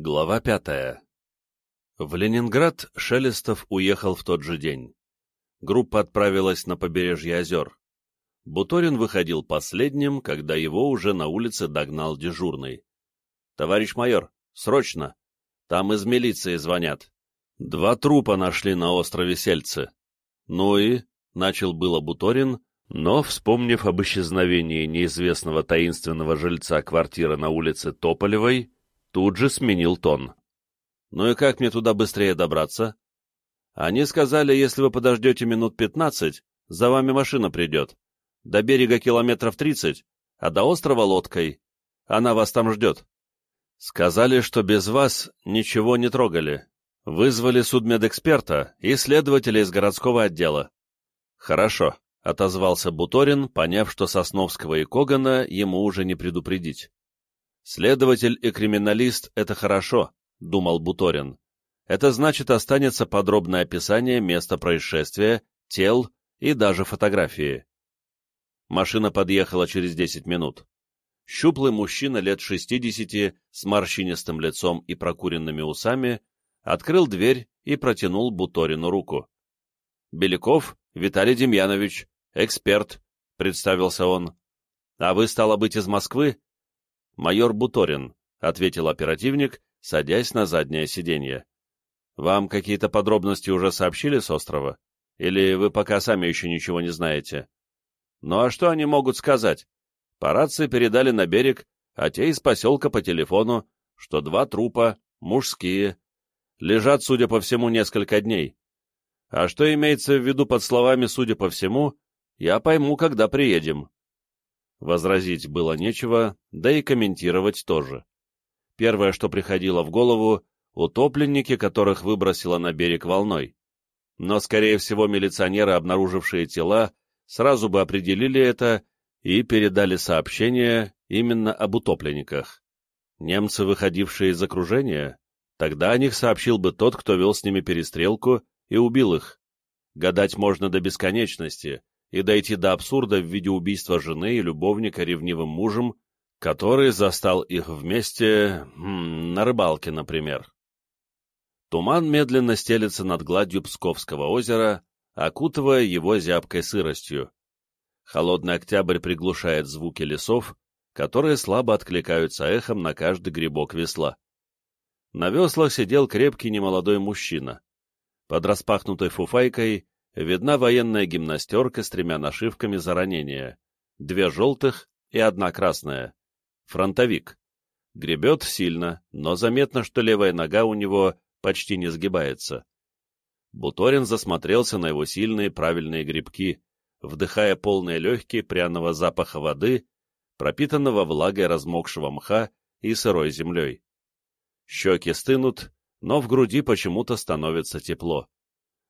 Глава пятая. В Ленинград Шелестов уехал в тот же день. Группа отправилась на побережье озер. Буторин выходил последним, когда его уже на улице догнал дежурный. — Товарищ майор, срочно! Там из милиции звонят. Два трупа нашли на острове Сельцы. Ну и, — начал было Буторин, но, вспомнив об исчезновении неизвестного таинственного жильца квартиры на улице Тополевой, тут же сменил тон. «Ну и как мне туда быстрее добраться?» «Они сказали, если вы подождете минут пятнадцать, за вами машина придет. До берега километров тридцать, а до острова лодкой. Она вас там ждет». «Сказали, что без вас ничего не трогали. Вызвали судмедэксперта и следователя из городского отдела». «Хорошо», — отозвался Буторин, поняв, что Сосновского и Когана ему уже не предупредить. «Следователь и криминалист — это хорошо», — думал Буторин. «Это значит, останется подробное описание места происшествия, тел и даже фотографии». Машина подъехала через десять минут. Щуплый мужчина лет шестидесяти с морщинистым лицом и прокуренными усами открыл дверь и протянул Буторину руку. «Беляков Виталий Демьянович, эксперт», — представился он. «А вы, стало быть, из Москвы?» «Майор Буторин», — ответил оперативник, садясь на заднее сиденье. «Вам какие-то подробности уже сообщили с острова? Или вы пока сами еще ничего не знаете?» «Ну а что они могут сказать? По рации передали на берег, а те из поселка по телефону, что два трупа, мужские, лежат, судя по всему, несколько дней. А что имеется в виду под словами «судя по всему», я пойму, когда приедем. Возразить было нечего, да и комментировать тоже. Первое, что приходило в голову, утопленники, которых выбросило на берег волной. Но, скорее всего, милиционеры, обнаружившие тела, сразу бы определили это и передали сообщение именно об утопленниках. Немцы, выходившие из окружения, тогда о них сообщил бы тот, кто вел с ними перестрелку и убил их. Гадать можно до бесконечности и дойти до абсурда в виде убийства жены и любовника ревнивым мужем, который застал их вместе м, на рыбалке, например. Туман медленно стелется над гладью Псковского озера, окутывая его зябкой сыростью. Холодный октябрь приглушает звуки лесов, которые слабо откликаются эхом на каждый грибок весла. На веслах сидел крепкий немолодой мужчина. Под распахнутой фуфайкой видна военная гимнастерка с тремя нашивками за ранение, две желтых и одна красная. Фронтовик. Гребет сильно, но заметно, что левая нога у него почти не сгибается. Буторин засмотрелся на его сильные правильные грибки, вдыхая полные легкие пряного запаха воды, пропитанного влагой размокшего мха и сырой землей. Щеки стынут, но в груди почему-то становится тепло.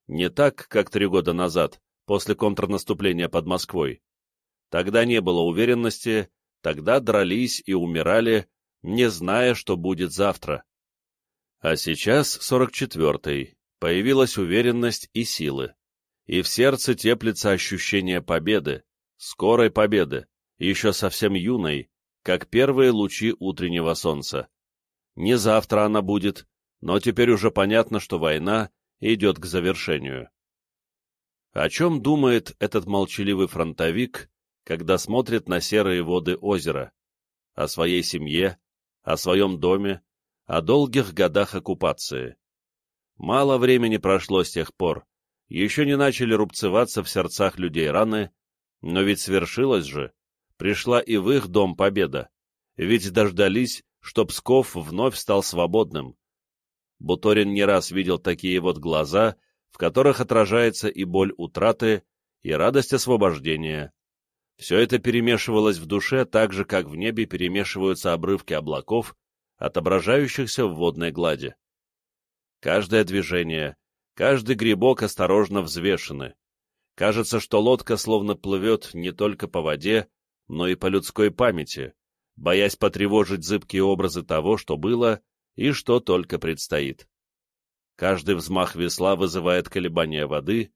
Не так, как три года назад, после контрнаступления под Москвой. Тогда не было уверенности, тогда дрались и умирали, не зная, что будет завтра. А сейчас, 44-й, появилась уверенность и силы. И в сердце теплится ощущение победы, скорой победы, еще совсем юной, как первые лучи утреннего солнца. Не завтра она будет, но теперь уже понятно, что война идет к завершению. О чем думает этот молчаливый фронтовик, когда смотрит на серые воды озера? О своей семье, о своем доме, о долгих годах оккупации. Мало времени прошло с тех пор, еще не начали рубцеваться в сердцах людей раны, но ведь свершилось же, пришла и в их дом победа, ведь дождались, что Псков вновь стал свободным, Буторин не раз видел такие вот глаза, в которых отражается и боль утраты, и радость освобождения. Все это перемешивалось в душе так же, как в небе перемешиваются обрывки облаков, отображающихся в водной глади. Каждое движение, каждый грибок осторожно взвешены. Кажется, что лодка словно плывет не только по воде, но и по людской памяти, боясь потревожить зыбкие образы того, что было, и что только предстоит. Каждый взмах весла вызывает колебания воды,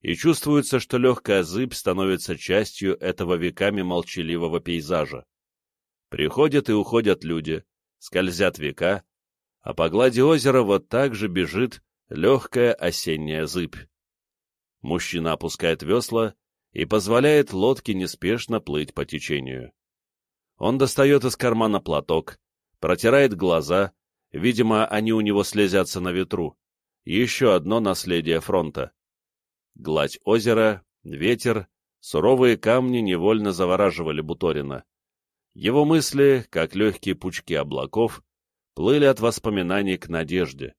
и чувствуется, что легкая зыбь становится частью этого веками молчаливого пейзажа. Приходят и уходят люди, скользят века, а по глади озера вот так же бежит легкая осенняя зыбь. Мужчина опускает весла и позволяет лодке неспешно плыть по течению. Он достает из кармана платок, протирает глаза, видимо, они у него слезятся на ветру. Еще одно наследие фронта. Гладь озера, ветер, суровые камни невольно завораживали Буторина. Его мысли, как легкие пучки облаков, плыли от воспоминаний к надежде.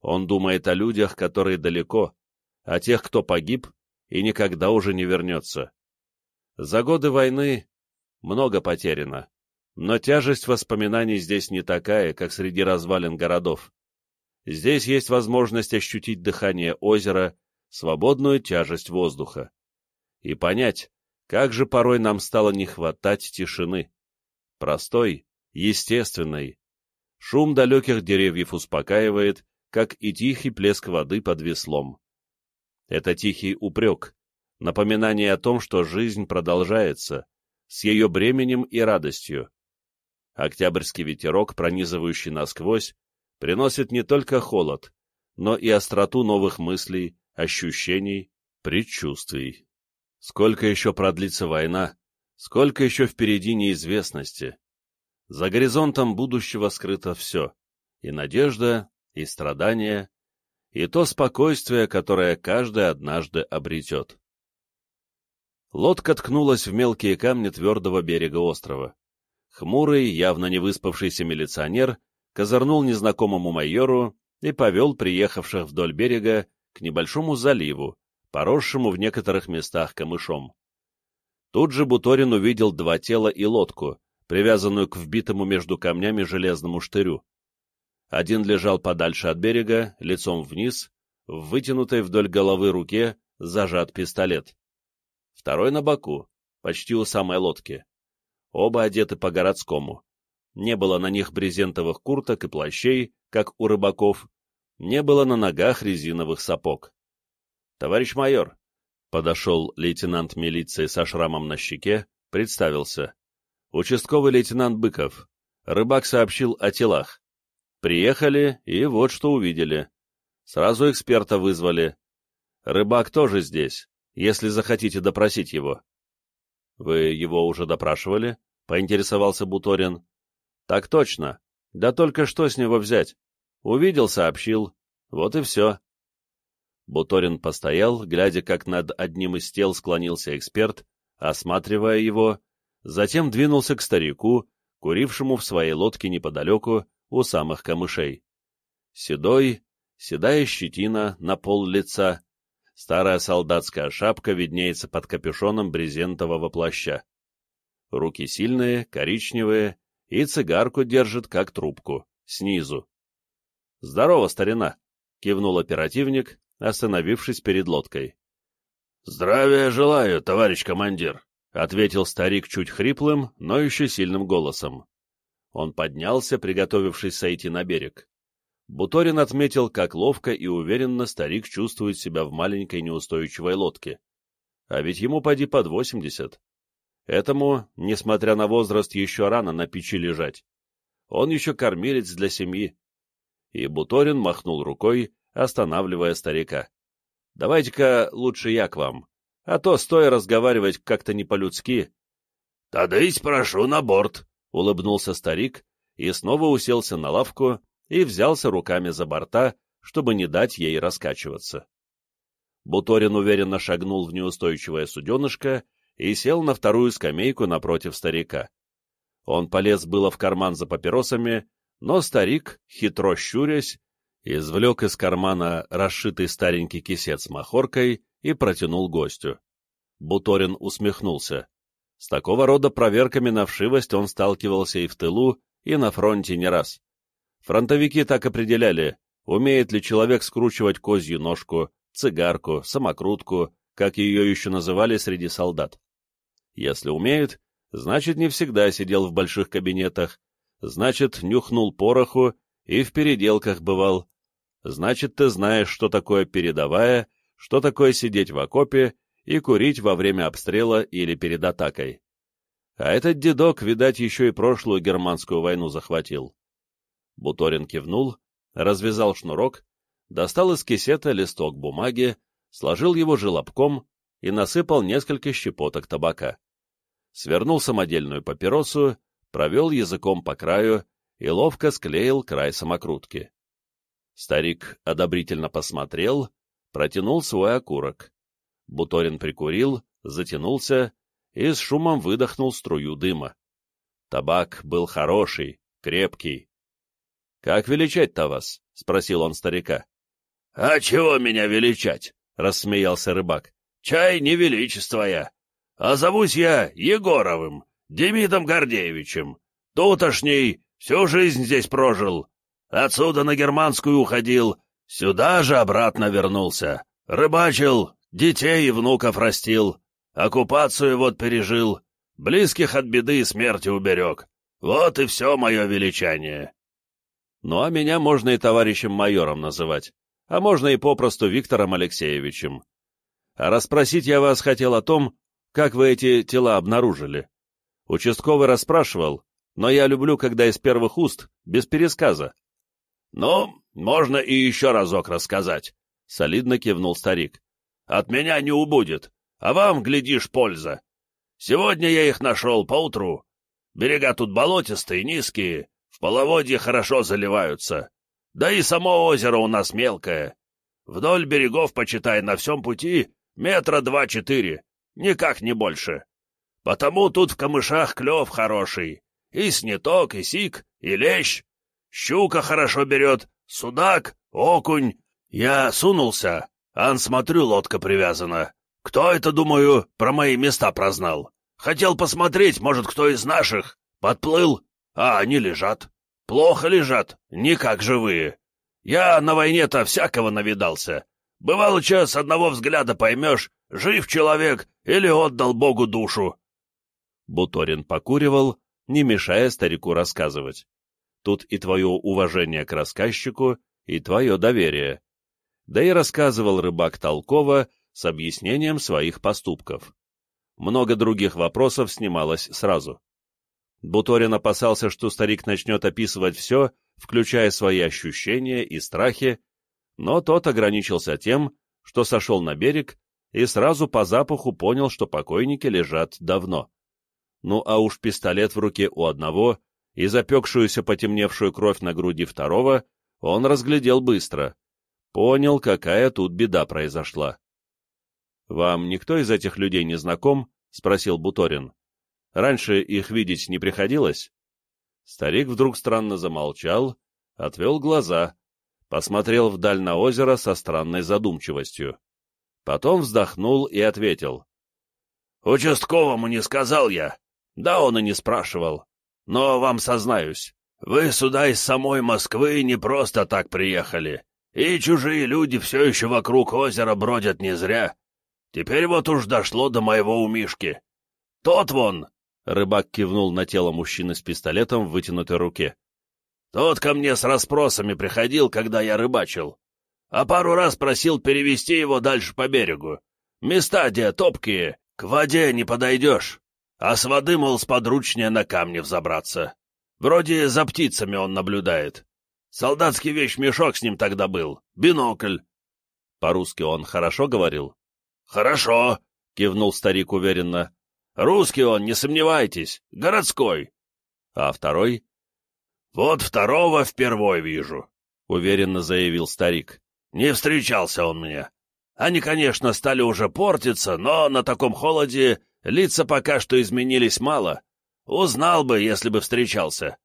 Он думает о людях, которые далеко, о тех, кто погиб и никогда уже не вернется. За годы войны много потеряно, но тяжесть воспоминаний здесь не такая, как среди развалин городов. Здесь есть возможность ощутить дыхание озера, свободную тяжесть воздуха. И понять, как же порой нам стало не хватать тишины. Простой, естественной. Шум далеких деревьев успокаивает, как и тихий плеск воды под веслом. Это тихий упрек, напоминание о том, что жизнь продолжается, с ее бременем и радостью. Октябрьский ветерок, пронизывающий насквозь, приносит не только холод, но и остроту новых мыслей, ощущений, предчувствий. Сколько еще продлится война, сколько еще впереди неизвестности. За горизонтом будущего скрыто все, и надежда, и страдания, и то спокойствие, которое каждый однажды обретет. Лодка ткнулась в мелкие камни твердого берега острова. Хмурый, явно не выспавшийся милиционер козырнул незнакомому майору и повел приехавших вдоль берега к небольшому заливу, поросшему в некоторых местах камышом. Тут же Буторин увидел два тела и лодку, привязанную к вбитому между камнями железному штырю. Один лежал подальше от берега, лицом вниз, в вытянутой вдоль головы руке зажат пистолет. Второй на боку, почти у самой лодки. Оба одеты по-городскому. Не было на них брезентовых курток и плащей, как у рыбаков, не было на ногах резиновых сапог. «Товарищ майор!» — подошел лейтенант милиции со шрамом на щеке, представился. «Участковый лейтенант Быков. Рыбак сообщил о телах. Приехали, и вот что увидели. Сразу эксперта вызвали. Рыбак тоже здесь, если захотите допросить его. — Вы его уже допрашивали? — поинтересовался Буторин. — Так точно. Да только что с него взять? Увидел, сообщил. Вот и все. Буторин постоял, глядя, как над одним из тел склонился эксперт, осматривая его, затем двинулся к старику, курившему в своей лодке неподалеку, у самых камышей. Седой, седая щетина на пол лица, старая солдатская шапка виднеется под капюшоном брезентового плаща. Руки сильные, коричневые, и цигарку держит как трубку, снизу. — Здорово, старина! — кивнул оперативник, остановившись перед лодкой. — Здравия желаю, товарищ командир! — ответил старик чуть хриплым, но еще сильным голосом. Он поднялся, приготовившись сойти на берег. Буторин отметил, как ловко и уверенно старик чувствует себя в маленькой неустойчивой лодке. А ведь ему поди под восемьдесят. Этому, несмотря на возраст, еще рано на печи лежать. Он еще кормилец для семьи. И Буторин махнул рукой, останавливая старика. — Давайте-ка лучше я к вам, а то, стоя разговаривать как-то не по-людски. — Тадысь прошу на борт, — улыбнулся старик и снова уселся на лавку и взялся руками за борта, чтобы не дать ей раскачиваться. Буторин уверенно шагнул в неустойчивое суденышко и сел на вторую скамейку напротив старика. Он полез было в карман за папиросами, но старик, хитро щурясь, извлек из кармана расшитый старенький кисет с махоркой и протянул гостю. Буторин усмехнулся. С такого рода проверками на вшивость он сталкивался и в тылу, и на фронте не раз. Фронтовики так определяли, умеет ли человек скручивать козью ножку, цигарку, самокрутку, как ее еще называли среди солдат. Если умеет, значит не всегда сидел в больших кабинетах, значит нюхнул пороху и в переделках бывал, значит ты знаешь, что такое передовая, что такое сидеть в окопе и курить во время обстрела или перед атакой. А этот дедок, видать, еще и прошлую германскую войну захватил. Буторин кивнул, развязал шнурок, достал из кисета листок бумаги, сложил его желобком и насыпал несколько щепоток табака. Свернул самодельную папиросу, провел языком по краю и ловко склеил край самокрутки. Старик одобрительно посмотрел, протянул свой окурок. Буторин прикурил, затянулся и с шумом выдохнул струю дыма. Табак был хороший, крепкий. — Как величать-то вас? — спросил он старика. — А чего меня величать? — рассмеялся рыбак. — Чай не величество я. А зовусь я Егоровым, Демидом Гордеевичем. Тутошний, всю жизнь здесь прожил. Отсюда на германскую уходил, сюда же обратно вернулся. Рыбачил, детей и внуков растил. Оккупацию вот пережил, близких от беды и смерти уберег. Вот и все мое величание. Ну, а меня можно и товарищем майором называть, а можно и попросту Виктором Алексеевичем. А расспросить я вас хотел о том, как вы эти тела обнаружили. Участковый расспрашивал, но я люблю, когда из первых уст, без пересказа. — Ну, можно и еще разок рассказать, — солидно кивнул старик. — От меня не убудет а вам, глядишь, польза. Сегодня я их нашел поутру. Берега тут болотистые, низкие, в половодье хорошо заливаются. Да и само озеро у нас мелкое. Вдоль берегов, почитай, на всем пути метра два-четыре, никак не больше. Потому тут в камышах клев хороший. И сниток, и сик, и лещ. Щука хорошо берет, судак, окунь. Я сунулся, ан смотрю, лодка привязана. Кто это, думаю, про мои места прознал? Хотел посмотреть, может, кто из наших. Подплыл, а они лежат. Плохо лежат, никак живые. Я на войне-то всякого навидался. Бывало, час одного взгляда поймешь, жив человек или отдал Богу душу. Буторин покуривал, не мешая старику рассказывать. Тут и твое уважение к рассказчику, и твое доверие. Да и рассказывал рыбак толково, с объяснением своих поступков. Много других вопросов снималось сразу. Буторин опасался, что старик начнет описывать все, включая свои ощущения и страхи, но тот ограничился тем, что сошел на берег и сразу по запаху понял, что покойники лежат давно. Ну а уж пистолет в руке у одного и запекшуюся потемневшую кровь на груди второго он разглядел быстро. Понял, какая тут беда произошла. «Вам никто из этих людей не знаком?» — спросил Буторин. «Раньше их видеть не приходилось?» Старик вдруг странно замолчал, отвел глаза, посмотрел вдаль на озеро со странной задумчивостью. Потом вздохнул и ответил. «Участковому не сказал я. Да он и не спрашивал. Но вам сознаюсь, вы сюда из самой Москвы не просто так приехали, и чужие люди все еще вокруг озера бродят не зря. Теперь вот уж дошло до моего умишки. Тот вон!» — рыбак кивнул на тело мужчины с пистолетом в вытянутой руке. «Тот ко мне с расспросами приходил, когда я рыбачил. А пару раз просил перевести его дальше по берегу. Места где топкие, к воде не подойдешь. А с воды, мол, сподручнее на камни взобраться. Вроде за птицами он наблюдает. Солдатский вещмешок с ним тогда был, бинокль. По-русски он хорошо говорил? «Хорошо», — кивнул старик уверенно. «Русский он, не сомневайтесь, городской». «А второй?» «Вот второго впервой вижу», — уверенно заявил старик. «Не встречался он мне. Они, конечно, стали уже портиться, но на таком холоде лица пока что изменились мало. Узнал бы, если бы встречался».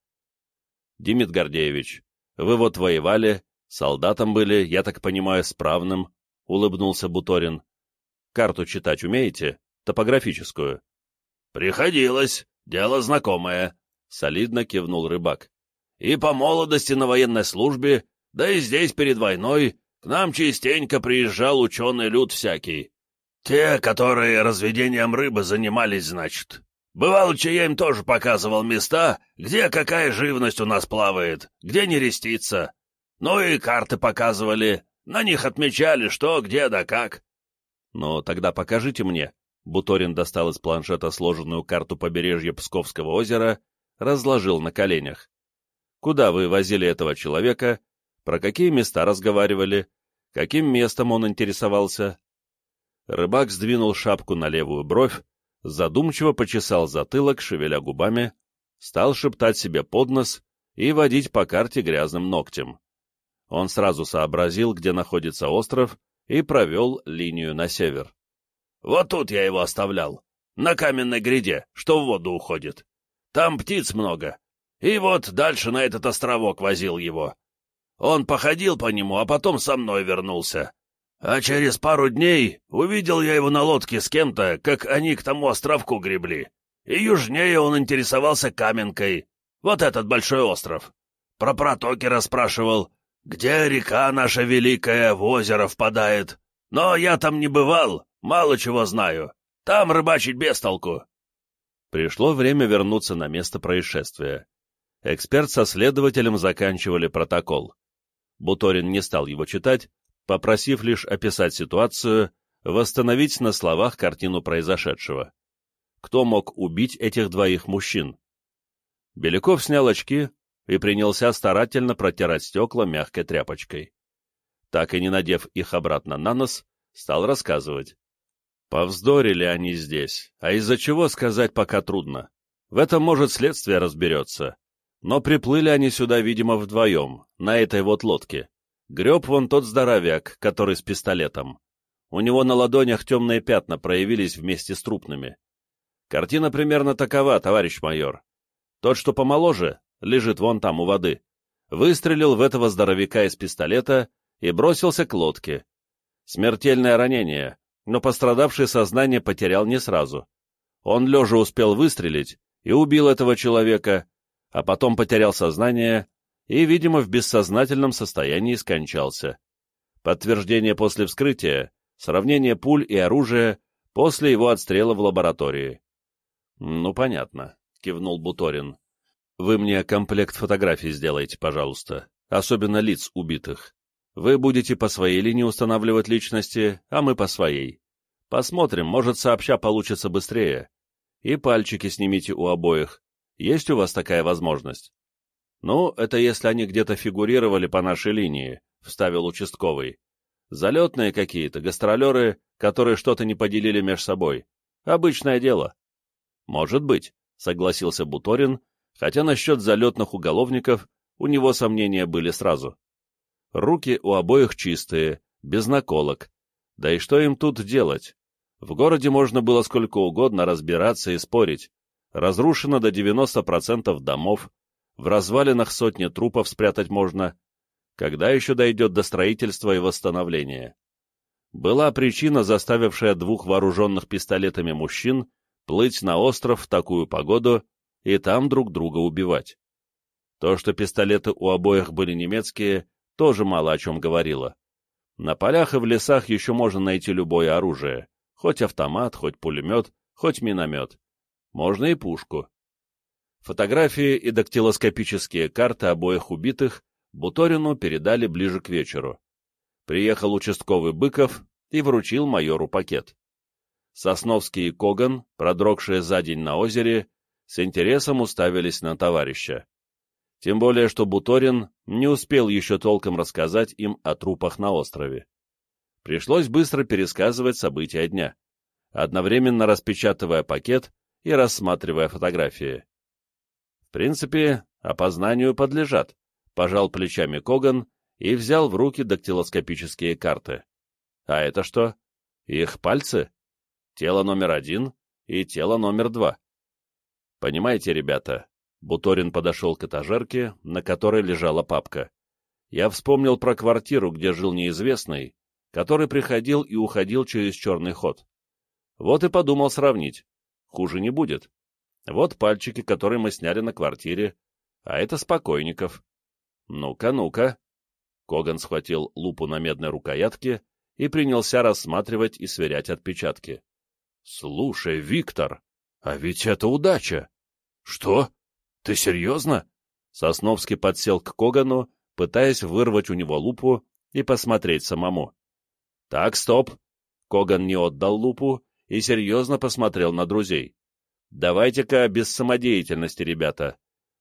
«Димит Гордеевич, вы вот воевали, солдатом были, я так понимаю, справным», — улыбнулся Буторин. Карту читать умеете? Топографическую?» «Приходилось. Дело знакомое», — солидно кивнул рыбак. «И по молодости на военной службе, да и здесь перед войной, к нам частенько приезжал ученый люд всякий. Те, которые разведением рыбы занимались, значит. Бывало, че я им тоже показывал места, где какая живность у нас плавает, где не рестится. Ну и карты показывали, на них отмечали, что, где да как. «Но тогда покажите мне». Буторин достал из планшета сложенную карту побережья Псковского озера, разложил на коленях. Куда вы возили этого человека, про какие места разговаривали, каким местом он интересовался. Рыбак сдвинул шапку на левую бровь, задумчиво почесал затылок, шевеля губами, стал шептать себе под нос и водить по карте грязным ногтем. Он сразу сообразил, где находится остров, и провел линию на север. «Вот тут я его оставлял, на каменной гряде, что в воду уходит. Там птиц много. И вот дальше на этот островок возил его. Он походил по нему, а потом со мной вернулся. А через пару дней увидел я его на лодке с кем-то, как они к тому островку гребли. И южнее он интересовался Каменкой. Вот этот большой остров. Про протоки расспрашивал, где река наша великая в озеро впадает. Но я там не бывал, мало чего знаю. Там рыбачить без толку. Пришло время вернуться на место происшествия. Эксперт со следователем заканчивали протокол. Буторин не стал его читать, попросив лишь описать ситуацию, восстановить на словах картину произошедшего. Кто мог убить этих двоих мужчин? Беляков снял очки и принялся старательно протирать стекла мягкой тряпочкой. Так и не надев их обратно на нос, стал рассказывать. Повздорили они здесь, а из-за чего сказать пока трудно. В этом, может, следствие разберется. Но приплыли они сюда, видимо, вдвоем, на этой вот лодке. Греб вон тот здоровяк, который с пистолетом. У него на ладонях темные пятна проявились вместе с трупными. Картина примерно такова, товарищ майор. Тот, что помоложе, лежит вон там у воды, выстрелил в этого здоровяка из пистолета и бросился к лодке. Смертельное ранение, но пострадавший сознание потерял не сразу. Он лежа успел выстрелить и убил этого человека, а потом потерял сознание и, видимо, в бессознательном состоянии скончался. Подтверждение после вскрытия, сравнение пуль и оружия после его отстрела в лаборатории. «Ну, понятно», — кивнул Буторин. «Вы мне комплект фотографий сделайте, пожалуйста, особенно лиц убитых. Вы будете по своей линии устанавливать личности, а мы по своей. Посмотрим, может, сообща получится быстрее. И пальчики снимите у обоих. Есть у вас такая возможность?» «Ну, это если они где-то фигурировали по нашей линии», — вставил участковый. «Залетные какие-то, гастролеры, которые что-то не поделили между собой. Обычное дело». «Может быть», — согласился Буторин, хотя насчет залетных уголовников у него сомнения были сразу. Руки у обоих чистые, без наколок. Да и что им тут делать? В городе можно было сколько угодно разбираться и спорить. Разрушено до 90% домов, в развалинах сотни трупов спрятать можно. Когда еще дойдет до строительства и восстановления? Была причина, заставившая двух вооруженных пистолетами мужчин плыть на остров в такую погоду и там друг друга убивать. То, что пистолеты у обоих были немецкие, тоже мало о чем говорило. На полях и в лесах еще можно найти любое оружие, хоть автомат, хоть пулемет, хоть миномет. Можно и пушку. Фотографии и дактилоскопические карты обоих убитых Буторину передали ближе к вечеру. Приехал участковый Быков и вручил майору пакет. Сосновский и Коган, продрогшие за день на озере, с интересом уставились на товарища. Тем более, что Буторин не успел еще толком рассказать им о трупах на острове. Пришлось быстро пересказывать события дня, одновременно распечатывая пакет и рассматривая фотографии. В принципе, опознанию подлежат, пожал плечами Коган и взял в руки дактилоскопические карты. А это что? Их пальцы? Тело номер один и тело номер два. Понимаете, ребята, Буторин подошел к этажерке, на которой лежала папка. Я вспомнил про квартиру, где жил неизвестный, который приходил и уходил через черный ход. Вот и подумал сравнить. Хуже не будет. Вот пальчики, которые мы сняли на квартире, а это спокойников. Ну-ка, ну-ка. Коган схватил лупу на медной рукоятке и принялся рассматривать и сверять отпечатки. — Слушай, Виктор, а ведь это удача! — Что? Ты серьезно? Сосновский подсел к Когану, пытаясь вырвать у него лупу и посмотреть самому. — Так, стоп! Коган не отдал лупу и серьезно посмотрел на друзей. Давайте-ка без самодеятельности, ребята.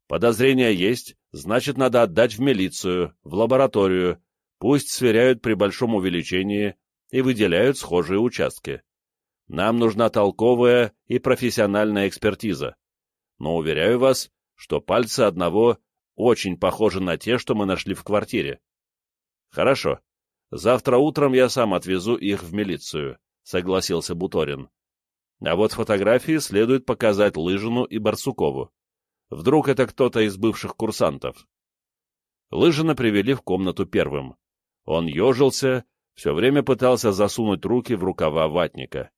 Подозрения есть, значит, надо отдать в милицию, в лабораторию, пусть сверяют при большом увеличении и выделяют схожие участки. Нам нужна толковая и профессиональная экспертиза. Но уверяю вас, что пальцы одного очень похожи на те, что мы нашли в квартире. Хорошо. Завтра утром я сам отвезу их в милицию, согласился Буторин. А вот фотографии следует показать Лыжину и Барсукову. Вдруг это кто-то из бывших курсантов. Лыжина привели в комнату первым. Он ежился, все время пытался засунуть руки в рукава ватника.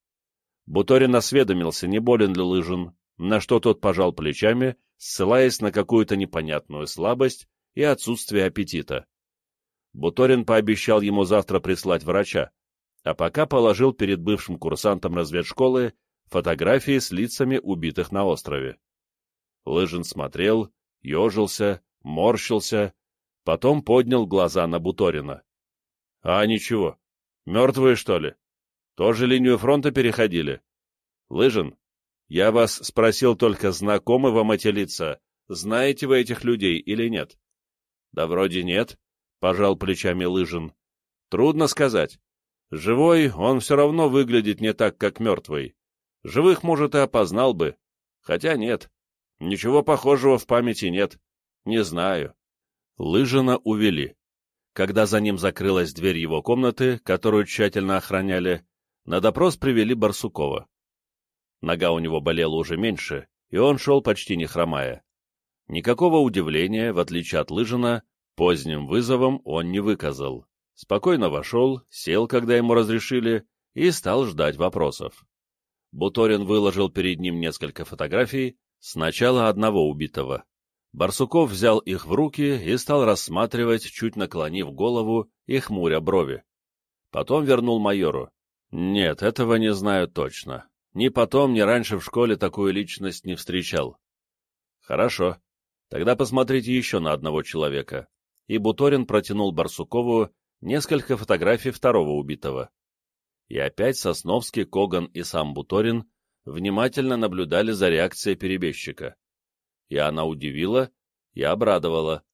Буторин осведомился, не болен ли Лыжин, на что тот пожал плечами, ссылаясь на какую-то непонятную слабость и отсутствие аппетита. Буторин пообещал ему завтра прислать врача, а пока положил перед бывшим курсантом разведшколы фотографии с лицами убитых на острове. Лыжин смотрел, ежился, морщился, потом поднял глаза на Буторина. — А ничего, мертвые, что ли? Тоже линию фронта переходили? Лыжин, я вас спросил только, знакомы вам эти лица, знаете вы этих людей или нет? Да вроде нет, пожал плечами Лыжин. Трудно сказать. Живой он все равно выглядит не так, как мертвый. Живых, может, и опознал бы. Хотя нет. Ничего похожего в памяти нет. Не знаю. Лыжина увели. Когда за ним закрылась дверь его комнаты, которую тщательно охраняли, на допрос привели Барсукова. Нога у него болела уже меньше, и он шел почти не хромая. Никакого удивления, в отличие от Лыжина, поздним вызовом он не выказал. Спокойно вошел, сел, когда ему разрешили, и стал ждать вопросов. Буторин выложил перед ним несколько фотографий, сначала одного убитого. Барсуков взял их в руки и стал рассматривать, чуть наклонив голову и хмуря брови. Потом вернул майору. Нет, этого не знаю точно. Ни потом, ни раньше в школе такую личность не встречал. Хорошо. Тогда посмотрите еще на одного человека. И Буторин протянул Барсукову несколько фотографий второго убитого. И опять Сосновский, Коган и сам Буторин внимательно наблюдали за реакцией перебежчика. И она удивила и обрадовала.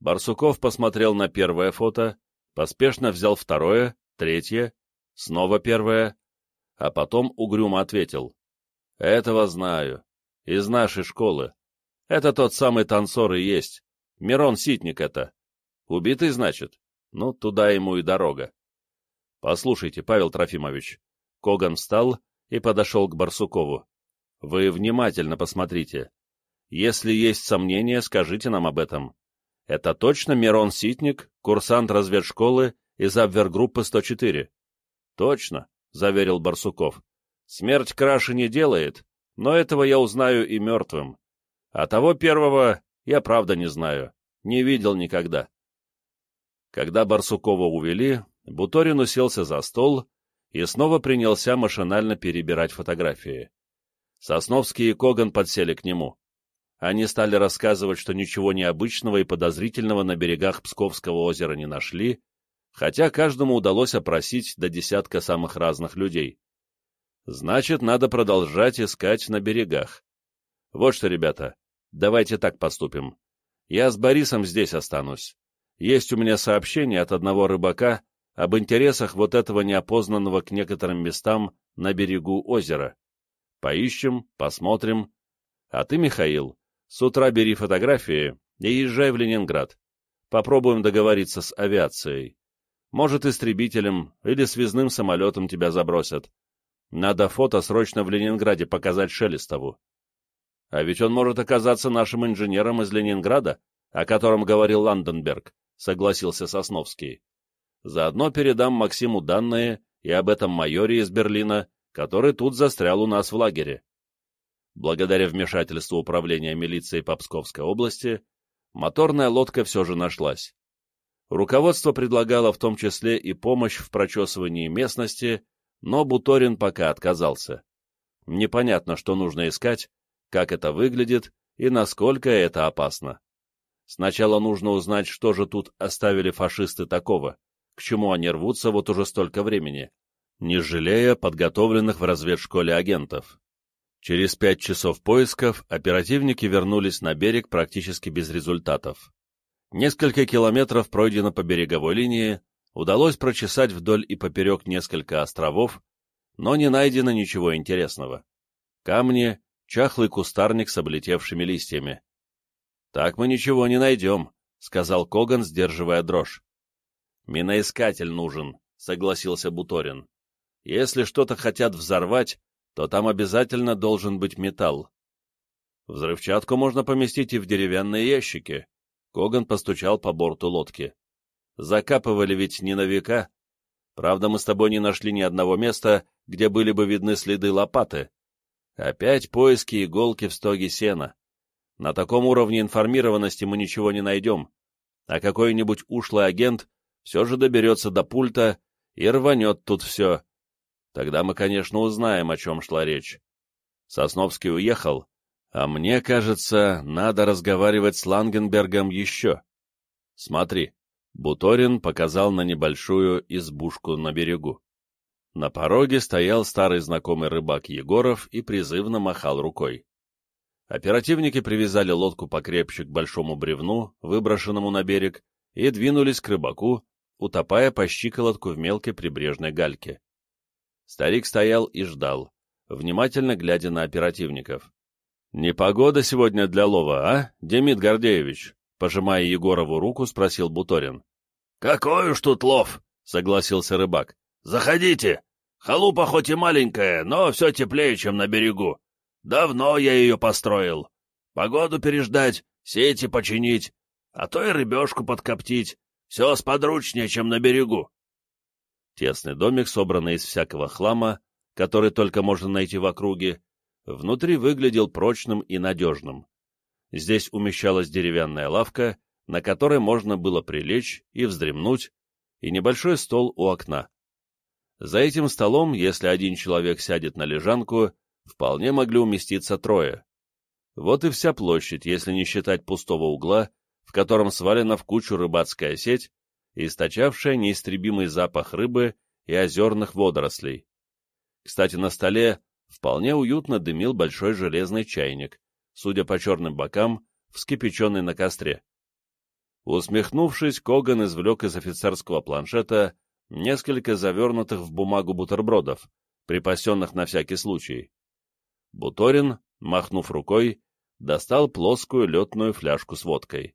Барсуков посмотрел на первое фото, поспешно взял второе, третье, Снова первое, а потом угрюмо ответил. «Этого знаю. Из нашей школы. Это тот самый танцор и есть. Мирон Ситник это. Убитый, значит? Ну, туда ему и дорога». «Послушайте, Павел Трофимович». Коган встал и подошел к Барсукову. «Вы внимательно посмотрите. Если есть сомнения, скажите нам об этом. Это точно Мирон Ситник, курсант разведшколы из Абвергруппы 104?» Точно, заверил Барсуков. Смерть краши не делает, но этого я узнаю и мертвым. А того первого я правда не знаю, не видел никогда. Когда Барсукова увели, Буторин уселся за стол и снова принялся машинально перебирать фотографии. Сосновский и Коган подсели к нему. Они стали рассказывать, что ничего необычного и подозрительного на берегах Псковского озера не нашли, хотя каждому удалось опросить до десятка самых разных людей. Значит, надо продолжать искать на берегах. Вот что, ребята, давайте так поступим. Я с Борисом здесь останусь. Есть у меня сообщение от одного рыбака об интересах вот этого неопознанного к некоторым местам на берегу озера. Поищем, посмотрим. А ты, Михаил, с утра бери фотографии и езжай в Ленинград. Попробуем договориться с авиацией. Может, истребителем или связным самолетом тебя забросят. Надо фото срочно в Ленинграде показать Шелестову. А ведь он может оказаться нашим инженером из Ленинграда, о котором говорил Ланденберг, согласился Сосновский. Заодно передам Максиму данные и об этом майоре из Берлина, который тут застрял у нас в лагере. Благодаря вмешательству управления милиции по Псковской области, моторная лодка все же нашлась. Руководство предлагало в том числе и помощь в прочесывании местности, но Буторин пока отказался. Непонятно, что нужно искать, как это выглядит и насколько это опасно. Сначала нужно узнать, что же тут оставили фашисты такого, к чему они рвутся вот уже столько времени, не жалея подготовленных в разведшколе агентов. Через пять часов поисков оперативники вернулись на берег практически без результатов. Несколько километров пройдено по береговой линии, удалось прочесать вдоль и поперек несколько островов, но не найдено ничего интересного. Камни, чахлый кустарник с облетевшими листьями. «Так мы ничего не найдем», — сказал Коган, сдерживая дрожь. «Миноискатель нужен», — согласился Буторин. «Если что-то хотят взорвать, то там обязательно должен быть металл. Взрывчатку можно поместить и в деревянные ящики. Коган постучал по борту лодки. Закапывали ведь не на века. Правда, мы с тобой не нашли ни одного места, где были бы видны следы лопаты. Опять поиски иголки в стоге сена. На таком уровне информированности мы ничего не найдем, а какой-нибудь ушлый агент все же доберется до пульта и рванет тут все, Тогда мы, конечно, узнаем, о чем шла речь. Сосновский уехал, а мне кажется, надо разговаривать с Лангенбергом еще. Смотри, Буторин показал на небольшую избушку на берегу. На пороге стоял старый знакомый рыбак Егоров и призывно махал рукой. Оперативники привязали лодку покрепче к большому бревну, выброшенному на берег, и двинулись к рыбаку, утопая по щиколотку в мелкой прибрежной гальке. Старик стоял и ждал, внимательно глядя на оперативников. «Не погода сегодня для лова, а, Демид Гордеевич?» Пожимая Егорову руку, спросил Буторин. «Какой уж тут лов!» — согласился рыбак. «Заходите! Халупа хоть и маленькая, но все теплее, чем на берегу. Давно я ее построил. Погоду переждать, сети починить, а то и рыбешку подкоптить. Все сподручнее, чем на берегу. Тесный домик, собранный из всякого хлама, который только можно найти в округе, внутри выглядел прочным и надежным. Здесь умещалась деревянная лавка, на которой можно было прилечь и вздремнуть, и небольшой стол у окна. За этим столом, если один человек сядет на лежанку, вполне могли уместиться трое. Вот и вся площадь, если не считать пустого угла, в котором свалена в кучу рыбацкая сеть источавшая неистребимый запах рыбы и озерных водорослей. Кстати, на столе вполне уютно дымил большой железный чайник, судя по черным бокам, вскипяченный на костре. Усмехнувшись, Коган извлек из офицерского планшета несколько завернутых в бумагу бутербродов, припасенных на всякий случай. Буторин, махнув рукой, достал плоскую летную фляжку с водкой.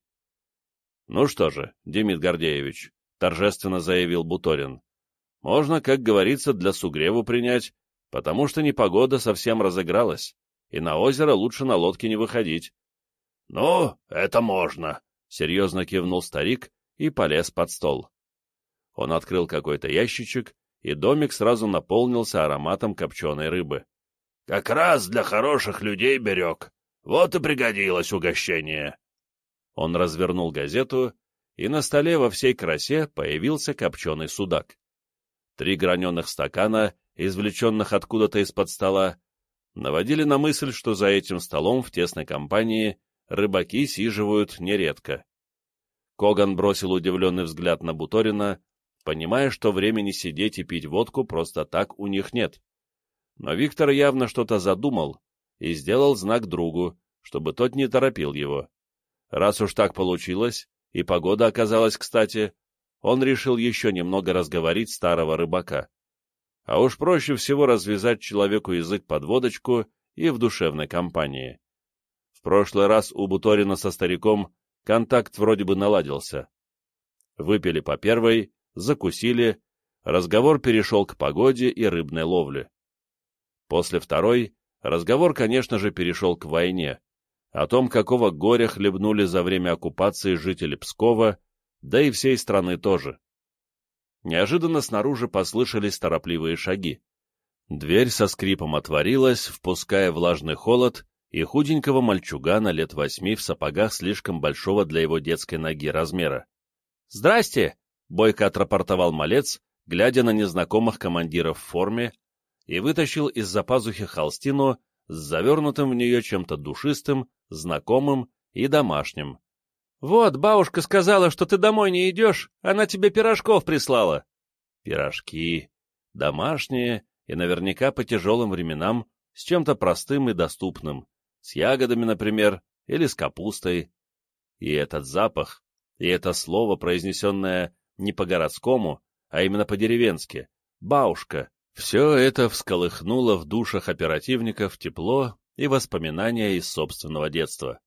«Ну что же, Демид Гордеевич», — торжественно заявил Буторин, — «можно, как говорится, для сугреву принять, потому что непогода совсем разыгралась, и на озеро лучше на лодке не выходить». «Ну, это можно», — серьезно кивнул старик и полез под стол. Он открыл какой-то ящичек, и домик сразу наполнился ароматом копченой рыбы. «Как раз для хороших людей берег. Вот и пригодилось угощение». Он развернул газету, и на столе во всей красе появился копченый судак. Три граненых стакана, извлеченных откуда-то из-под стола, наводили на мысль, что за этим столом в тесной компании рыбаки сиживают нередко. Коган бросил удивленный взгляд на Буторина, понимая, что времени сидеть и пить водку просто так у них нет. Но Виктор явно что-то задумал и сделал знак другу, чтобы тот не торопил его. Раз уж так получилось, и погода оказалась кстати, он решил еще немного разговорить старого рыбака. А уж проще всего развязать человеку язык под водочку и в душевной компании. В прошлый раз у Буторина со стариком контакт вроде бы наладился. Выпили по первой, закусили, разговор перешел к погоде и рыбной ловле. После второй разговор, конечно же, перешел к войне, о том, какого горя хлебнули за время оккупации жители Пскова, да и всей страны тоже. Неожиданно снаружи послышались торопливые шаги. Дверь со скрипом отворилась, впуская влажный холод и худенького мальчугана лет восьми в сапогах слишком большого для его детской ноги размера. «Здрасте!» — бойко отрапортовал малец, глядя на незнакомых командиров в форме, и вытащил из-за пазухи холстину с завернутым в нее чем-то душистым, знакомым и домашним. «Вот, бабушка сказала, что ты домой не идешь, она тебе пирожков прислала». Пирожки. Домашние и наверняка по тяжелым временам с чем-то простым и доступным, с ягодами, например, или с капустой. И этот запах, и это слово, произнесенное не по-городскому, а именно по-деревенски, бабушка, все это всколыхнуло в душах оперативников тепло и воспоминания из собственного детства.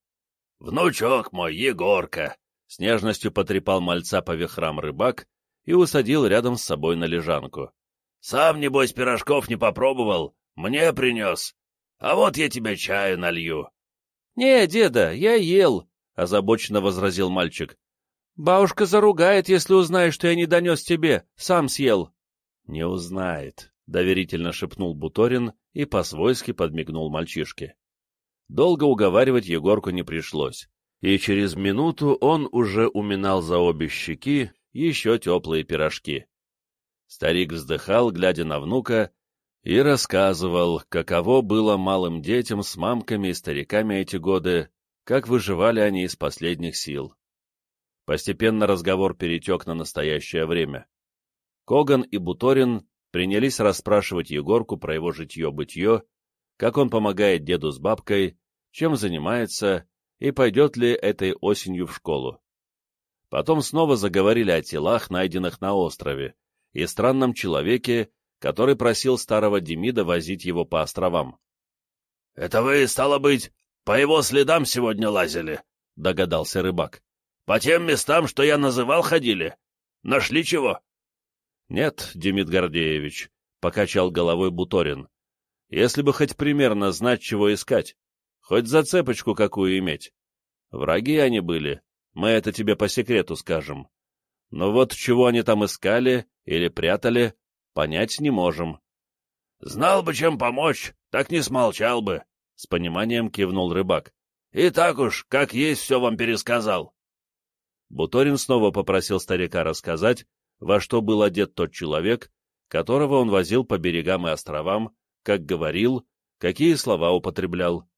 «Внучок мой, Егорка!» — с нежностью потрепал мальца по вихрам рыбак и усадил рядом с собой на лежанку. «Сам, небось, пирожков не попробовал, мне принес. А вот я тебе чаю налью». «Не, деда, я ел», — озабоченно возразил мальчик. «Бабушка заругает, если узнает, что я не донес тебе, сам съел». «Не узнает», — доверительно шепнул Буторин и по-свойски подмигнул мальчишке. Долго уговаривать Егорку не пришлось, и через минуту он уже уминал за обе щеки еще теплые пирожки. Старик вздыхал, глядя на внука, и рассказывал, каково было малым детям с мамками и стариками эти годы, как выживали они из последних сил. Постепенно разговор перетек на настоящее время. Коган и Буторин принялись расспрашивать Егорку про его житье-бытье, как он помогает деду с бабкой, чем занимается и пойдет ли этой осенью в школу. Потом снова заговорили о телах, найденных на острове, и странном человеке, который просил старого Демида возить его по островам. — Это вы, стало быть, по его следам сегодня лазили? — догадался рыбак. — По тем местам, что я называл, ходили? Нашли чего? — Нет, Демид Гордеевич, — покачал головой Буторин. — Если бы хоть примерно знать, чего искать, хоть зацепочку какую иметь. Враги они были, мы это тебе по секрету скажем. Но вот чего они там искали или прятали, понять не можем. — Знал бы, чем помочь, так не смолчал бы, — с пониманием кивнул рыбак. — И так уж, как есть, все вам пересказал. Буторин снова попросил старика рассказать, во что был одет тот человек, которого он возил по берегам и островам, как говорил, какие слова употреблял.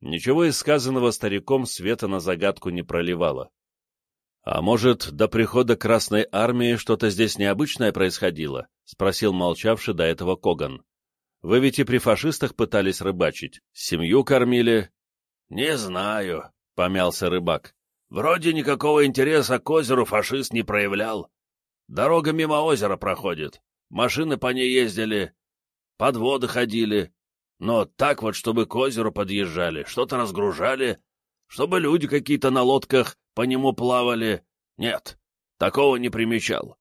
Ничего из сказанного стариком света на загадку не проливало. «А может, до прихода Красной Армии что-то здесь необычное происходило?» — спросил молчавший до этого Коган. «Вы ведь и при фашистах пытались рыбачить, семью кормили». «Не знаю», — помялся рыбак. «Вроде никакого интереса к озеру фашист не проявлял. Дорога мимо озера проходит, машины по ней ездили, подводы ходили, но так вот, чтобы к озеру подъезжали, что-то разгружали, чтобы люди какие-то на лодках по нему плавали, нет, такого не примечал.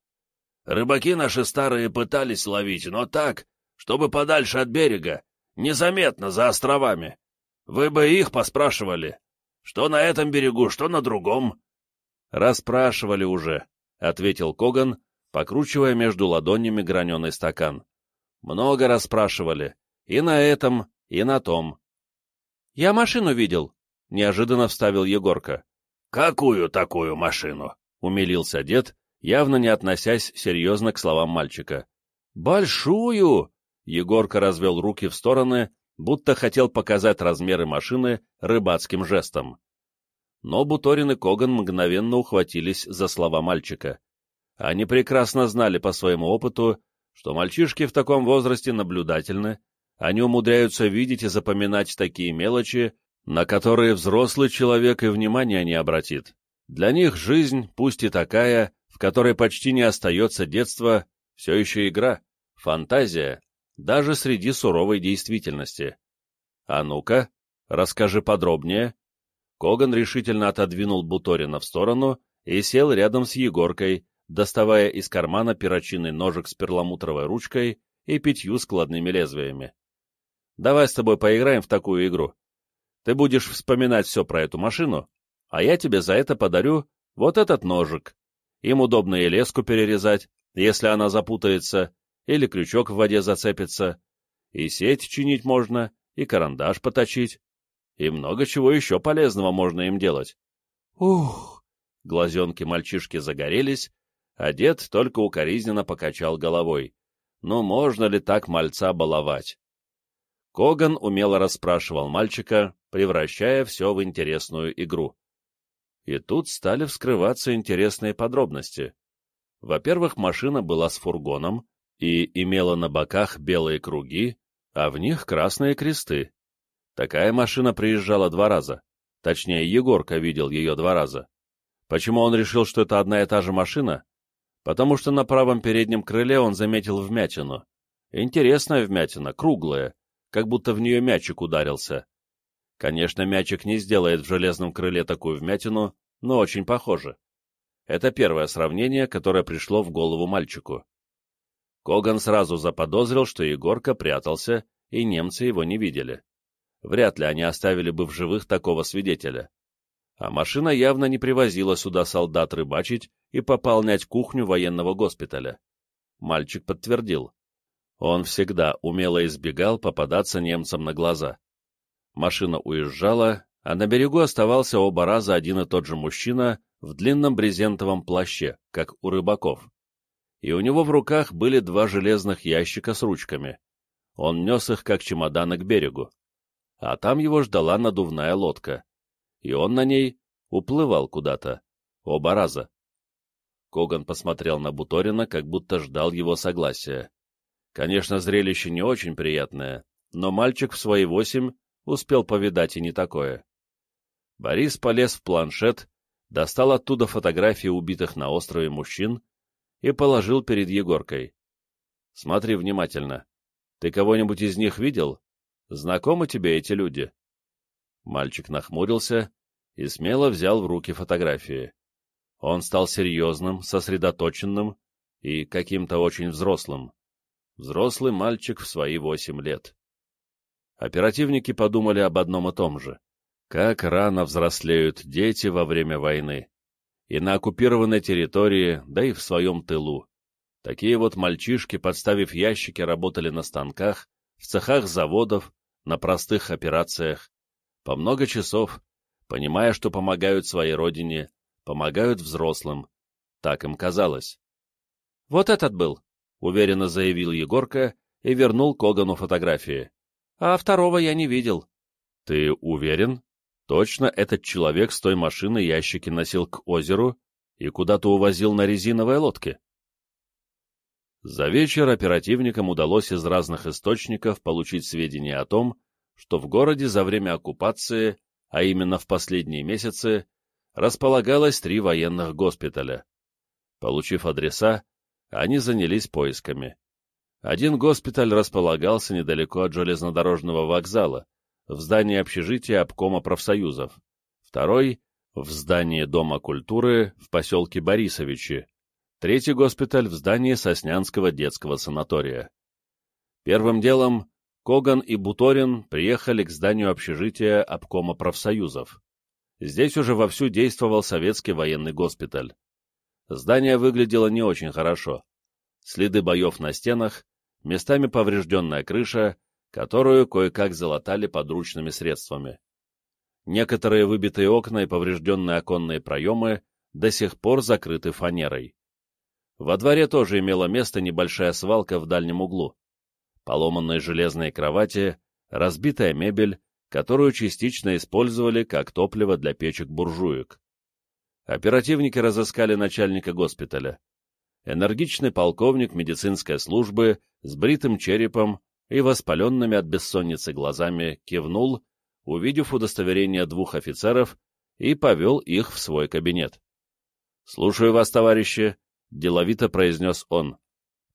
Рыбаки наши старые пытались ловить, но так, чтобы подальше от берега, незаметно за островами. Вы бы их поспрашивали, что на этом берегу, что на другом. — Расспрашивали уже, — ответил Коган, покручивая между ладонями граненый стакан. «Много расспрашивали. И на этом, и на том». «Я машину видел», — неожиданно вставил Егорка. «Какую такую машину?» — умилился дед, явно не относясь серьезно к словам мальчика. «Большую!» — Егорка развел руки в стороны, будто хотел показать размеры машины рыбацким жестом. Но Буторин и Коган мгновенно ухватились за слова мальчика. Они прекрасно знали по своему опыту, что мальчишки в таком возрасте наблюдательны, они умудряются видеть и запоминать такие мелочи, на которые взрослый человек и внимания не обратит. Для них жизнь, пусть и такая, в которой почти не остается детства, все еще игра, фантазия, даже среди суровой действительности. А ну-ка, расскажи подробнее. Коган решительно отодвинул Буторина в сторону и сел рядом с Егоркой, доставая из кармана перочинный ножик с перламутровой ручкой и пятью складными лезвиями. «Давай с тобой поиграем в такую игру. Ты будешь вспоминать все про эту машину, а я тебе за это подарю вот этот ножик. Им удобно и леску перерезать, если она запутается, или крючок в воде зацепится, и сеть чинить можно, и карандаш поточить, и много чего еще полезного можно им делать. Ух! Глазенки мальчишки загорелись, а дед только укоризненно покачал головой. Ну можно ли так мальца баловать? Коган умело расспрашивал мальчика, превращая все в интересную игру. И тут стали вскрываться интересные подробности. Во-первых, машина была с фургоном и имела на боках белые круги, а в них красные кресты. Такая машина приезжала два раза. Точнее, Егорка видел ее два раза. Почему он решил, что это одна и та же машина? Потому что на правом переднем крыле он заметил вмятину. Интересная вмятина, круглая, как будто в нее мячик ударился. Конечно, мячик не сделает в железном крыле такую вмятину, но очень похоже. Это первое сравнение, которое пришло в голову мальчику. Коган сразу заподозрил, что Егорка прятался, и немцы его не видели. Вряд ли они оставили бы в живых такого свидетеля. А машина явно не привозила сюда солдат рыбачить и пополнять кухню военного госпиталя. Мальчик подтвердил. Он всегда умело избегал попадаться немцам на глаза. Машина уезжала, а на берегу оставался оба раза один и тот же мужчина в длинном брезентовом плаще, как у рыбаков. И у него в руках были два железных ящика с ручками. Он нес их, как чемоданы, к берегу. А там его ждала надувная лодка. И он на ней уплывал куда-то. Оба раза. Коган посмотрел на Буторина, как будто ждал его согласия. Конечно, зрелище не очень приятное, но мальчик в свои восемь успел повидать и не такое. Борис полез в планшет, достал оттуда фотографии убитых на острове мужчин и положил перед Егоркой. «Смотри внимательно. Ты кого-нибудь из них видел? Знакомы тебе эти люди?» Мальчик нахмурился и смело взял в руки фотографии. Он стал серьезным, сосредоточенным и каким-то очень взрослым. Взрослый мальчик в свои восемь лет. Оперативники подумали об одном и том же. Как рано взрослеют дети во время войны. И на оккупированной территории, да и в своем тылу. Такие вот мальчишки, подставив ящики, работали на станках, в цехах заводов, на простых операциях. По много часов, понимая, что помогают своей родине, помогают взрослым. Так им казалось. «Вот этот был», — уверенно заявил Егорка и вернул Когану фотографии а второго я не видел. — Ты уверен? Точно этот человек с той машины ящики носил к озеру и куда-то увозил на резиновой лодке? За вечер оперативникам удалось из разных источников получить сведения о том, что в городе за время оккупации, а именно в последние месяцы, располагалось три военных госпиталя. Получив адреса, они занялись поисками. Один госпиталь располагался недалеко от железнодорожного вокзала, в здании общежития обкома профсоюзов, второй — в здании Дома культуры в поселке Борисовичи, третий госпиталь в здании Соснянского детского санатория. Первым делом Коган и Буторин приехали к зданию общежития обкома профсоюзов. Здесь уже вовсю действовал советский военный госпиталь. Здание выглядело не очень хорошо следы боев на стенах, местами поврежденная крыша, которую кое-как залатали подручными средствами. Некоторые выбитые окна и поврежденные оконные проемы до сих пор закрыты фанерой. Во дворе тоже имела место небольшая свалка в дальнем углу. Поломанные железные кровати, разбитая мебель, которую частично использовали как топливо для печек-буржуек. Оперативники разыскали начальника госпиталя энергичный полковник медицинской службы с бритым черепом и воспаленными от бессонницы глазами кивнул, увидев удостоверение двух офицеров, и повел их в свой кабинет. «Слушаю вас, товарищи», — деловито произнес он.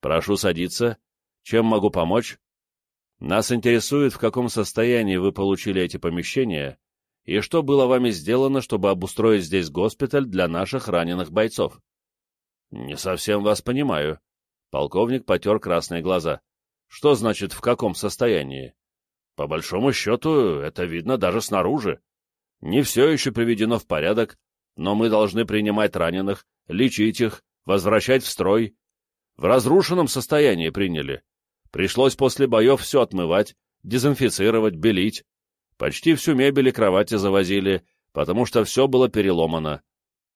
«Прошу садиться. Чем могу помочь?» «Нас интересует, в каком состоянии вы получили эти помещения и что было вами сделано, чтобы обустроить здесь госпиталь для наших раненых бойцов». «Не совсем вас понимаю». Полковник потер красные глаза. «Что значит, в каком состоянии?» «По большому счету, это видно даже снаружи. Не все еще приведено в порядок, но мы должны принимать раненых, лечить их, возвращать в строй. В разрушенном состоянии приняли. Пришлось после боев все отмывать, дезинфицировать, белить. Почти всю мебель и кровати завозили, потому что все было переломано.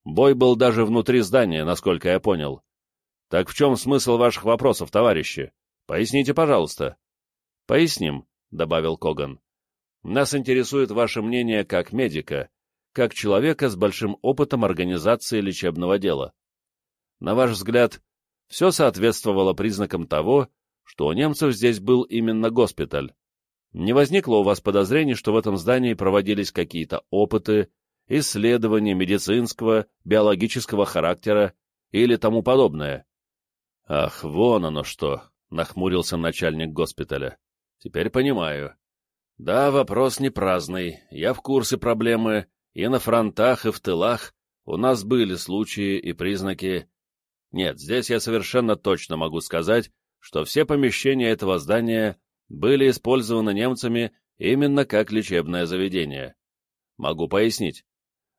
Бой был даже внутри здания, насколько я понял. Так в чем смысл ваших вопросов, товарищи? Поясните, пожалуйста. Поясним, — добавил Коган. Нас интересует ваше мнение как медика, как человека с большим опытом организации лечебного дела. На ваш взгляд, все соответствовало признакам того, что у немцев здесь был именно госпиталь. Не возникло у вас подозрений, что в этом здании проводились какие-то опыты, исследования медицинского, биологического характера или тому подобное? Ах, вон оно что, нахмурился начальник госпиталя. Теперь понимаю. Да, вопрос не праздный, я в курсе проблемы, и на фронтах, и в тылах у нас были случаи и признаки. Нет, здесь я совершенно точно могу сказать, что все помещения этого здания были использованы немцами именно как лечебное заведение. Могу пояснить.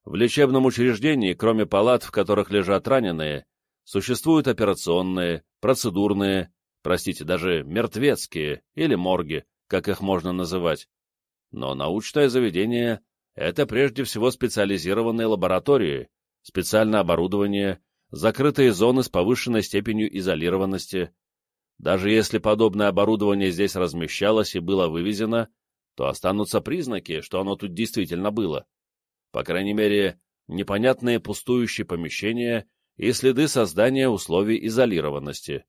В лечебном учреждении, кроме палат, в которых лежат раненые, существуют операционные, процедурные, простите, даже мертвецкие или морги, как их можно называть. Но научное заведение — это прежде всего специализированные лаборатории, специальное оборудование, закрытые зоны с повышенной степенью изолированности, даже если подобное оборудование здесь размещалось и было вывезено, то останутся признаки, что оно тут действительно было. По крайней мере, непонятные пустующие помещения и следы создания условий изолированности.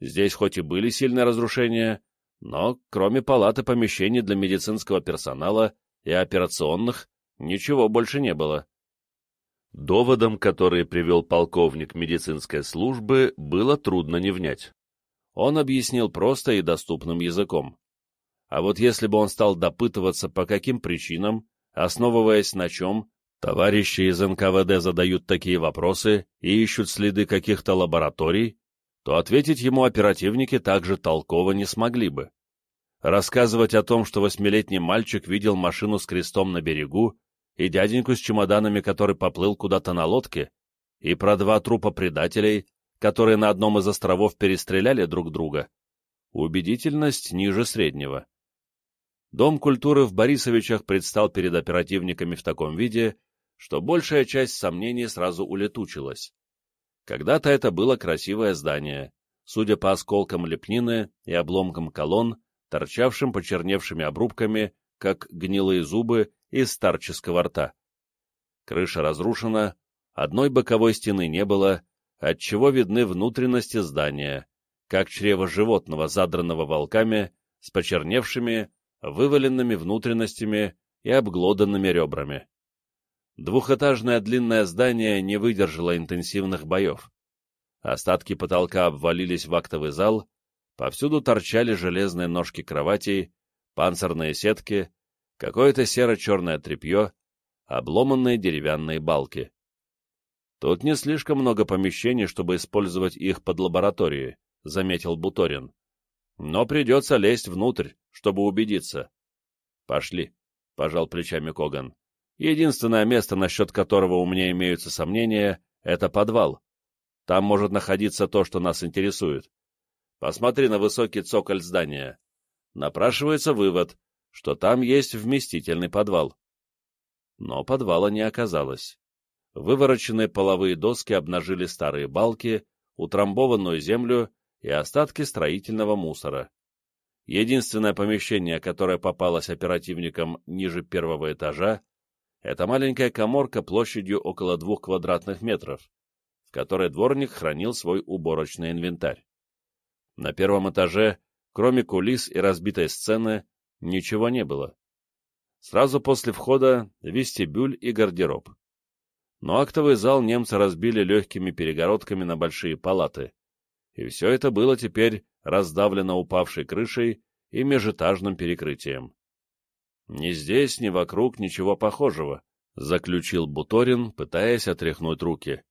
Здесь хоть и были сильные разрушения, но кроме палаты помещений для медицинского персонала и операционных, ничего больше не было. Доводом, который привел полковник медицинской службы, было трудно не внять он объяснил просто и доступным языком. А вот если бы он стал допытываться, по каким причинам, основываясь на чем, товарищи из НКВД задают такие вопросы и ищут следы каких-то лабораторий, то ответить ему оперативники также толково не смогли бы. Рассказывать о том, что восьмилетний мальчик видел машину с крестом на берегу и дяденьку с чемоданами, который поплыл куда-то на лодке, и про два трупа предателей, которые на одном из островов перестреляли друг друга, убедительность ниже среднего. Дом культуры в Борисовичах предстал перед оперативниками в таком виде, что большая часть сомнений сразу улетучилась. Когда-то это было красивое здание, судя по осколкам лепнины и обломкам колонн, торчавшим почерневшими обрубками, как гнилые зубы из старческого рта. Крыша разрушена, одной боковой стены не было, отчего видны внутренности здания, как чрево животного, задранного волками, с почерневшими, вываленными внутренностями и обглоданными ребрами. Двухэтажное длинное здание не выдержало интенсивных боев. Остатки потолка обвалились в актовый зал, повсюду торчали железные ножки кроватей, панцирные сетки, какое-то серо-черное тряпье, обломанные деревянные балки. Тут не слишком много помещений, чтобы использовать их под лаборатории, — заметил Буторин. Но придется лезть внутрь, чтобы убедиться. Пошли, — пожал плечами Коган. Единственное место, насчет которого у меня имеются сомнения, — это подвал. Там может находиться то, что нас интересует. Посмотри на высокий цоколь здания. Напрашивается вывод, что там есть вместительный подвал. Но подвала не оказалось. Вывороченные половые доски обнажили старые балки, утрамбованную землю и остатки строительного мусора. Единственное помещение, которое попалось оперативникам ниже первого этажа, это маленькая коморка площадью около двух квадратных метров, в которой дворник хранил свой уборочный инвентарь. На первом этаже, кроме кулис и разбитой сцены, ничего не было. Сразу после входа вестибюль и гардероб но актовый зал немцы разбили легкими перегородками на большие палаты, и все это было теперь раздавлено упавшей крышей и межэтажным перекрытием. «Ни здесь, ни вокруг ничего похожего», — заключил Буторин, пытаясь отряхнуть руки.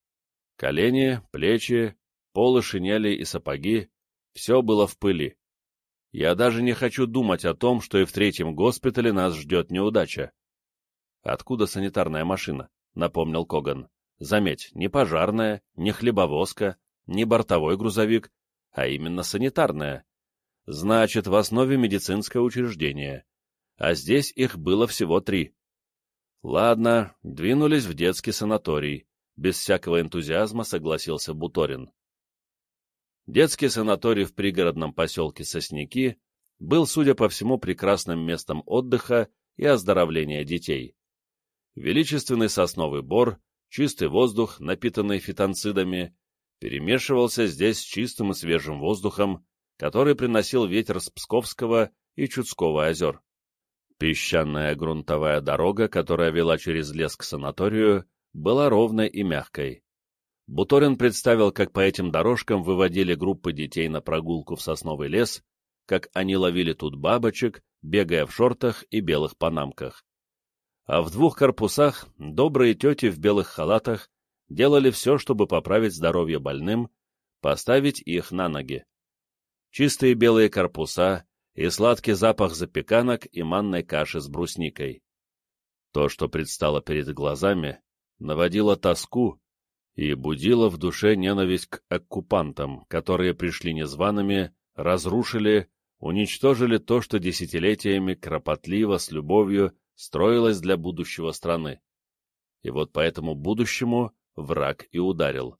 Колени, плечи, полы шинели и сапоги — все было в пыли. Я даже не хочу думать о том, что и в третьем госпитале нас ждет неудача. Откуда санитарная машина? — напомнил Коган. «Заметь, не пожарная, не хлебовозка, не бортовой грузовик, а именно санитарная. Значит, в основе медицинское учреждение. А здесь их было всего три. Ладно, двинулись в детский санаторий. Без всякого энтузиазма согласился Буторин. Детский санаторий в пригородном поселке Сосняки был, судя по всему, прекрасным местом отдыха и оздоровления детей величественный сосновый бор, чистый воздух, напитанный фитонцидами, перемешивался здесь с чистым и свежим воздухом, который приносил ветер с Псковского и Чудского озер. Песчаная грунтовая дорога, которая вела через лес к санаторию, была ровной и мягкой. Буторин представил, как по этим дорожкам выводили группы детей на прогулку в сосновый лес, как они ловили тут бабочек, бегая в шортах и белых панамках. А в двух корпусах добрые тети в белых халатах делали все, чтобы поправить здоровье больным, поставить их на ноги. Чистые белые корпуса и сладкий запах запеканок и манной каши с брусникой. То, что предстало перед глазами, наводило тоску и будило в душе ненависть к оккупантам, которые пришли незваными, разрушили, уничтожили то, что десятилетиями кропотливо, с любовью строилось для будущего страны. И вот по этому будущему враг и ударил.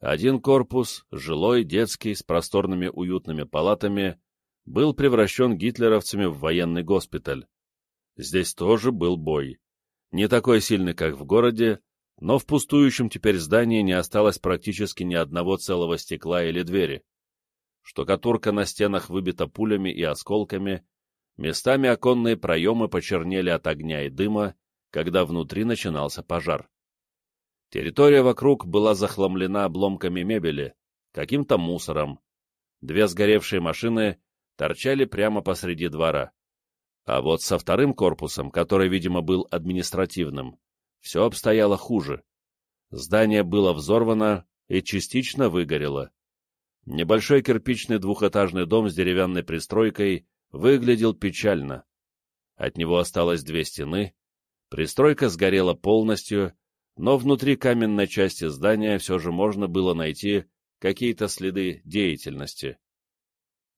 Один корпус, жилой, детский, с просторными уютными палатами, был превращен гитлеровцами в военный госпиталь. Здесь тоже был бой. Не такой сильный, как в городе, но в пустующем теперь здании не осталось практически ни одного целого стекла или двери. Штукатурка на стенах выбита пулями и осколками, местами оконные проемы почернели от огня и дыма, когда внутри начинался пожар. Территория вокруг была захламлена обломками мебели, каким-то мусором. Две сгоревшие машины торчали прямо посреди двора. А вот со вторым корпусом, который, видимо, был административным, все обстояло хуже. Здание было взорвано и частично выгорело. Небольшой кирпичный двухэтажный дом с деревянной пристройкой выглядел печально. От него осталось две стены, пристройка сгорела полностью, но внутри каменной части здания все же можно было найти какие-то следы деятельности.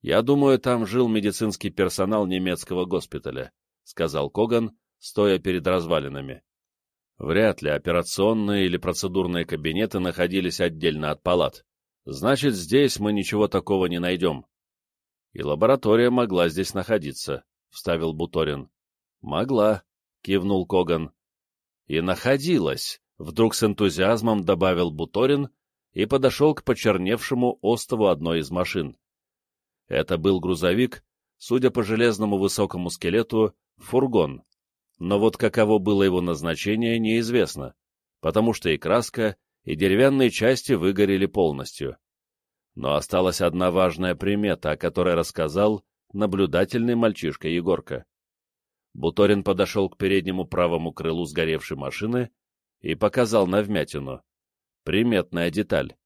«Я думаю, там жил медицинский персонал немецкого госпиталя», — сказал Коган, стоя перед развалинами. Вряд ли операционные или процедурные кабинеты находились отдельно от палат. Значит, здесь мы ничего такого не найдем. И лаборатория могла здесь находиться, — вставил Буторин. Могла, — кивнул Коган. И находилась, — вдруг с энтузиазмом добавил Буторин и подошел к почерневшему остову одной из машин. Это был грузовик, судя по железному высокому скелету, фургон. Но вот каково было его назначение, неизвестно, потому что и краска, и деревянные части выгорели полностью. Но осталась одна важная примета, о которой рассказал наблюдательный мальчишка Егорка. Буторин подошел к переднему правому крылу сгоревшей машины и показал на вмятину. Приметная деталь.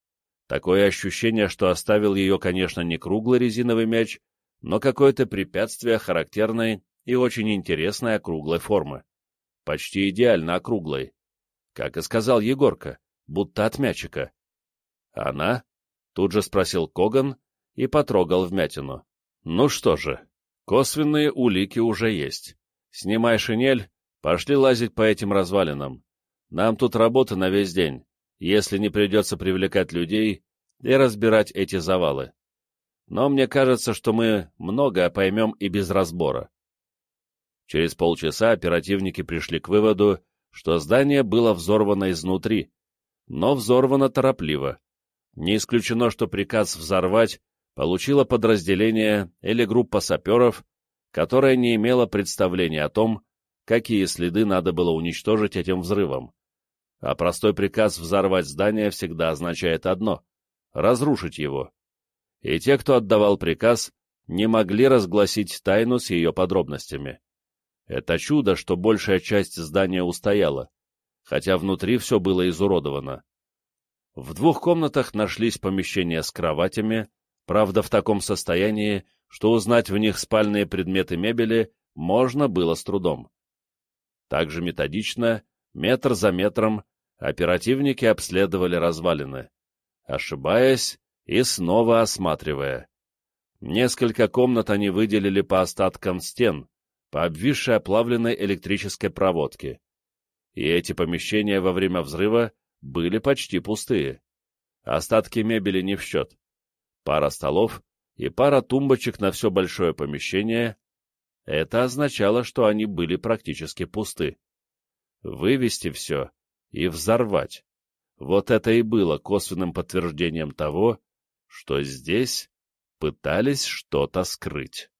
Такое ощущение, что оставил ее, конечно, не круглый резиновый мяч, но какое-то препятствие характерной и очень интересной округлой формы. Почти идеально округлой. Как и сказал Егорка, будто от мячика. Она? Тут же спросил Коган и потрогал вмятину. Ну что же, косвенные улики уже есть. Снимай шинель, пошли лазить по этим развалинам. Нам тут работа на весь день если не придется привлекать людей и разбирать эти завалы. Но мне кажется, что мы многое поймем и без разбора. Через полчаса оперативники пришли к выводу, что здание было взорвано изнутри, но взорвано торопливо. Не исключено, что приказ взорвать получило подразделение или группа саперов, которая не имела представления о том, какие следы надо было уничтожить этим взрывом а простой приказ взорвать здание всегда означает одно — разрушить его. И те, кто отдавал приказ, не могли разгласить тайну с ее подробностями. Это чудо, что большая часть здания устояла, хотя внутри все было изуродовано. В двух комнатах нашлись помещения с кроватями, правда в таком состоянии, что узнать в них спальные предметы мебели можно было с трудом. Также методично метр за метром, оперативники обследовали развалины, ошибаясь и снова осматривая. Несколько комнат они выделили по остаткам стен, по обвисшей оплавленной электрической проводке. И эти помещения во время взрыва были почти пустые. Остатки мебели не в счет. Пара столов и пара тумбочек на все большое помещение. Это означало, что они были практически пусты. Вывести все и взорвать. Вот это и было косвенным подтверждением того, что здесь пытались что-то скрыть.